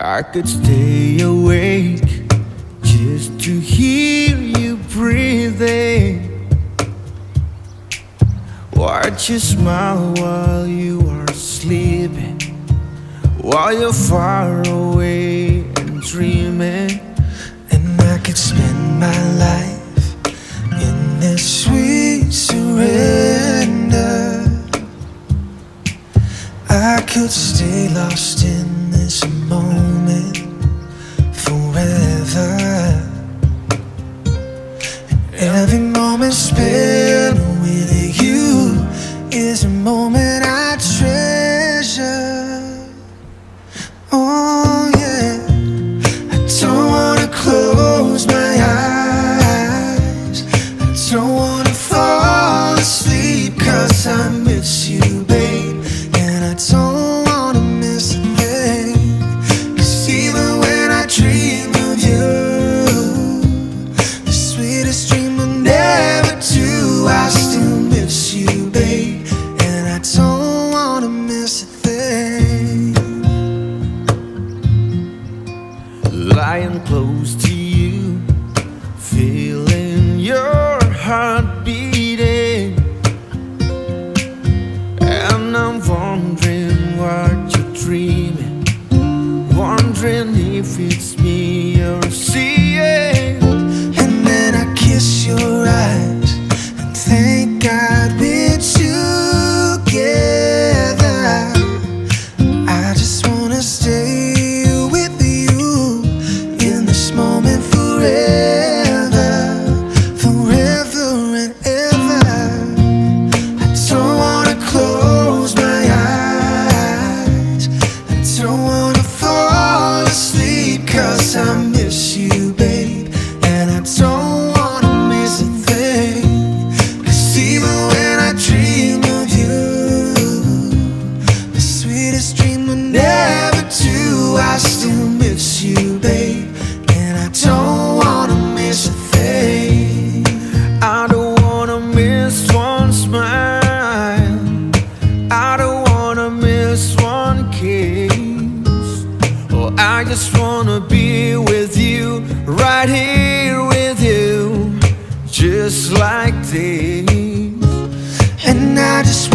I could stay awake just to hear you breathing. Watch you smile while you are sleeping, while you're far away and dreaming. And I could spend my life in this sweet surrender. I could stay lost in Oh, lying close to you, feeling your heart beating. And I'm wondering what you're dreaming, wondering if it's me I still miss you, babe. And I don't wanna miss a thing. I don't wanna miss one smile. I don't wanna miss one kiss. Oh, I just wanna be with you, right here with you, just like this. And I just